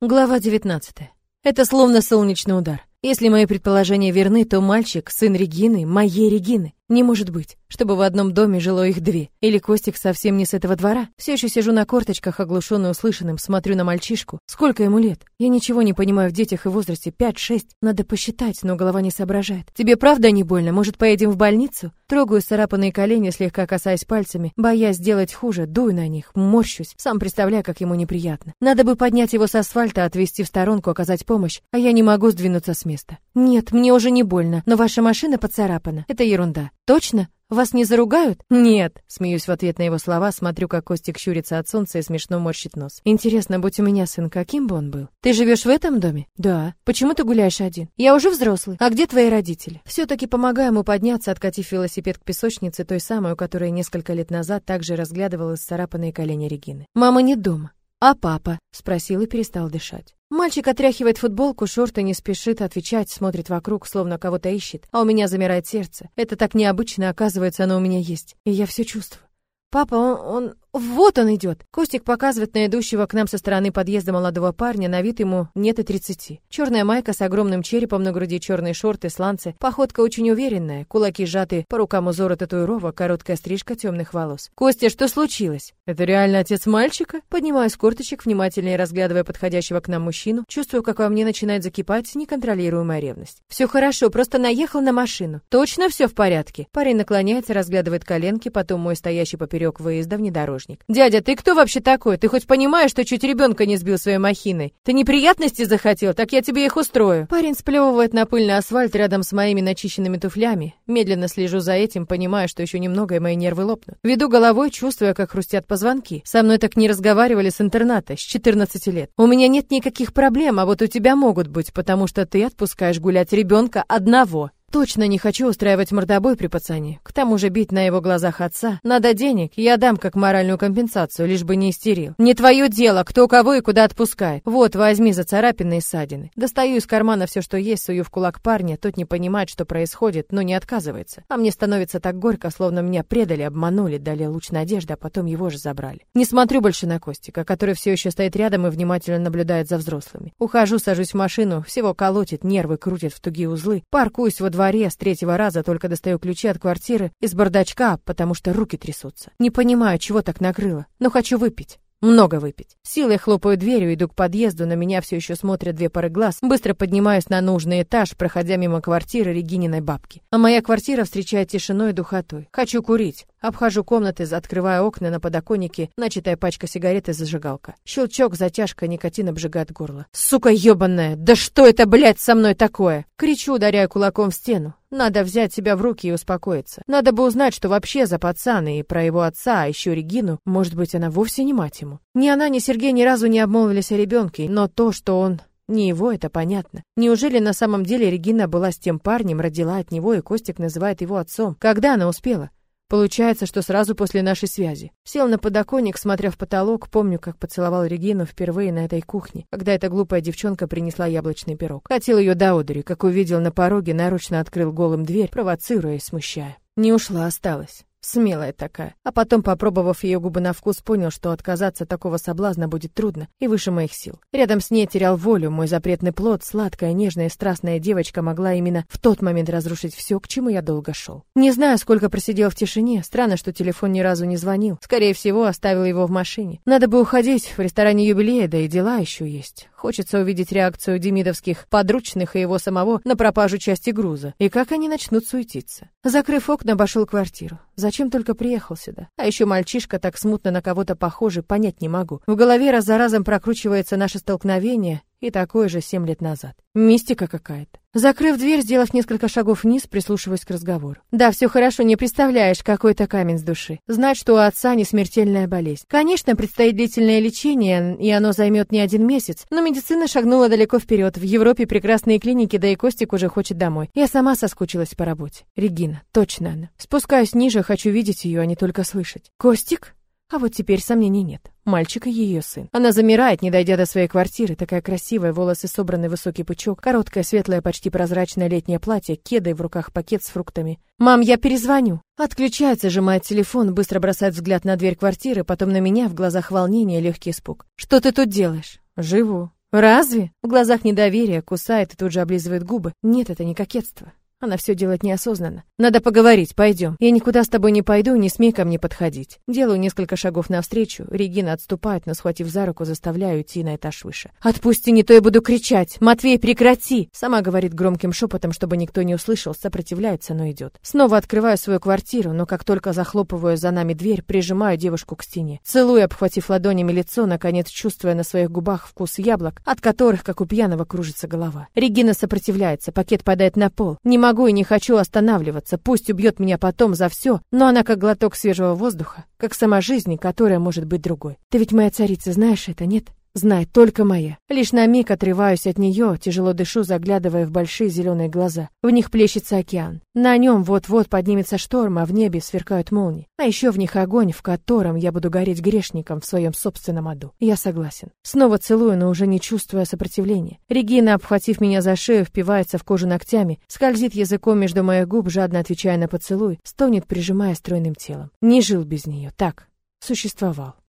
Глава 19. Это словно солнечный удар. Если мои предположения верны, то мальчик, сын Регины, моей Регины. Не может быть, чтобы в одном доме жило их две. Или Костик совсем не с этого двора? Все еще сижу на корточках, оглушенный услышанным, смотрю на мальчишку. Сколько ему лет? Я ничего не понимаю в детях и возрасте. Пять-шесть. Надо посчитать, но голова не соображает. Тебе правда не больно? Может, поедем в больницу? Трогаю царапанные колени, слегка касаясь пальцами, боясь сделать хуже, дую на них, морщусь, сам представляю, как ему неприятно. Надо бы поднять его с асфальта, отвезти в сторонку, оказать помощь, а я не могу сдвинуться с места. Нет, мне уже не больно, но ваша машина поцарапана. Это ерунда. Точно? Вас не заругают? Нет, смеюсь в ответ на его слова, смотрю, как Костик щурится от солнца и смешно морщит нос. Интересно, будь у меня сын, каким бы он был? Ты живешь в этом доме? Да. Почему ты гуляешь один? Я уже взрослый. А где твои родители? Все-таки помогаю ему подняться, откатив велосипед к песочнице, той самой, у которой несколько лет назад также разглядывала исцарапанные колени Регины. Мама не дома. А папа? Спросил и перестал дышать. Мальчик отряхивает футболку, шорты, не спешит отвечать, смотрит вокруг, словно кого-то ищет. А у меня замирает сердце. Это так необычно, оказывается, оно у меня есть. И я все чувствую. Папа, он, он вот он идет. Костик показывает на идущего к нам со стороны подъезда молодого парня, на вид ему нет и тридцати. Черная майка с огромным черепом на груди, черные шорты, сланцы. Походка очень уверенная, кулаки сжаты по рукам узора татуировок, короткая стрижка темных волос. Костя, что случилось? Это реально отец мальчика? Поднимаю с корточек, внимательнее разглядывая подходящего к нам мужчину, чувствую, как во мне начинает закипать неконтролируемая ревность. Все хорошо, просто наехал на машину. Точно все в порядке? Парень наклоняется, разглядывает коленки, потом мой стоящий поперек выезда внедорожник помощник. «Дядя, ты кто вообще такой? Ты хоть понимаешь, что чуть ребенка не сбил своей махиной? Ты неприятности захотел? Так я тебе их устрою». Парень сплевывает на пыльный асфальт рядом с моими начищенными туфлями. Медленно слежу за этим, понимая, что еще немного и мои нервы лопнут. Веду головой, чувствуя, как хрустят позвонки. Со мной так не разговаривали с интерната с 14 лет. У меня нет никаких проблем, а вот у тебя могут быть, потому что ты отпускаешь гулять ребенка одного. Точно не хочу устраивать мордобой при пацане. К тому же бить на его глазах отца. Надо денег, я дам как моральную компенсацию, лишь бы не истерил. Не твое дело, кто кого и куда отпускает. Вот, возьми за царапины и ссадины. Достаю из кармана все, что есть, сую в кулак парня. Тот не понимает, что происходит, но не отказывается. А мне становится так горько, словно меня предали, обманули, дали луч надежды, а потом его же забрали. Не смотрю больше на Костика, который все еще стоит рядом и внимательно наблюдает за взрослыми. Ухожу, сажусь в машину, всего колотит, нервы крутит в тугие узлы. Паркуюсь во с третьего раза только достаю ключи от квартиры из бардачка, потому что руки трясутся. Не понимаю, чего так накрыло, но хочу выпить. Много выпить. Силой хлопаю дверью, иду к подъезду, на меня все еще смотрят две пары глаз. Быстро поднимаюсь на нужный этаж, проходя мимо квартиры Регининой бабки. А моя квартира встречает тишиной и духотой. Хочу курить. Обхожу комнаты, открываю окна на подоконнике, начатая пачка сигарет и зажигалка. Щелчок, затяжка, никотин обжигает горло. Сука ёбаная! Да что это, блядь, со мной такое? Кричу, ударяя кулаком в стену. Надо взять себя в руки и успокоиться. Надо бы узнать, что вообще за пацаны и про его отца, а еще Регину. Может быть, она вовсе не мать ему. Ни она, ни Сергей ни разу не обмолвились о ребенке, но то, что он не его, это понятно. Неужели на самом деле Регина была с тем парнем, родила от него, и Костик называет его отцом? Когда она успела? Получается, что сразу после нашей связи. Сел на подоконник, смотря в потолок, помню, как поцеловал Регину впервые на этой кухне, когда эта глупая девчонка принесла яблочный пирог. Хотел ее до одури, как увидел на пороге, нарочно открыл голым дверь, провоцируя и смущая. Не ушла, осталась. Смелая такая. А потом, попробовав ее губы на вкус, понял, что отказаться от такого соблазна будет трудно и выше моих сил. Рядом с ней терял волю, мой запретный плод, сладкая, нежная, страстная девочка могла именно в тот момент разрушить все, к чему я долго шел. Не знаю, сколько просидел в тишине, странно, что телефон ни разу не звонил. Скорее всего, оставил его в машине. Надо бы уходить, в ресторане юбилея, да и дела еще есть. Хочется увидеть реакцию демидовских подручных и его самого на пропажу части груза, и как они начнут суетиться. Закрыв окна, обошел квартиру. Зачем только приехал сюда? А еще мальчишка так смутно на кого-то похожий, понять не могу. В голове раз за разом прокручивается наше столкновение, и такое же семь лет назад. Мистика какая-то. Закрыв дверь, сделав несколько шагов вниз, прислушиваясь к разговору. Да, все хорошо, не представляешь, какой это камень с души. Знать, что у отца не смертельная болезнь. Конечно, предстоит длительное лечение, и оно займет не один месяц, но медицина шагнула далеко вперед. В Европе прекрасные клиники, да и Костик уже хочет домой. Я сама соскучилась по работе. Регина, точно она. Спускаюсь ниже, хочу видеть ее, а не только слышать. Костик? А вот теперь сомнений нет. Мальчик и ее сын. Она замирает, не дойдя до своей квартиры, такая красивая, волосы собраны высокий пучок, короткое, светлое, почти прозрачное летнее платье, кеды в руках пакет с фруктами. «Мам, я перезвоню!» Отключается, сжимает телефон, быстро бросает взгляд на дверь квартиры, потом на меня, в глазах волнение, легкий испуг. «Что ты тут делаешь?» «Живу». Разве? В глазах недоверие, кусает и тут же облизывает губы. Нет, это не кокетство. Она все делает неосознанно. Надо поговорить, пойдем. Я никуда с тобой не пойду, не смей ко мне подходить. Делаю несколько шагов навстречу. Регина отступает, но схватив за руку, заставляю идти на этаж выше. Отпусти, не то я буду кричать. Матвей, прекрати! Сама говорит громким шепотом, чтобы никто не услышал, сопротивляется, но идет. Снова открываю свою квартиру, но как только захлопываю за нами дверь, прижимаю девушку к стене. Целую, обхватив ладонями лицо, наконец чувствуя на своих губах вкус яблок, от которых, как у пьяного, кружится голова. Регина сопротивляется, пакет падает на пол. Не могу и не хочу останавливаться, пусть убьет меня потом за все, но она как глоток свежего воздуха, как сама жизнь, которая может быть другой. Ты ведь моя царица, знаешь это, нет? Знает только моя. Лишь на миг отрываюсь от нее, тяжело дышу, заглядывая в большие зеленые глаза. В них плещется океан. На нем вот-вот поднимется шторм, а в небе сверкают молнии. А еще в них огонь, в котором я буду гореть грешником в своем собственном аду. Я согласен. Снова целую, но уже не чувствуя сопротивления. Регина, обхватив меня за шею, впивается в кожу ногтями, скользит языком между моих губ, жадно отвечая на поцелуй, стонет, прижимая стройным телом. Не жил без нее, так, существовал.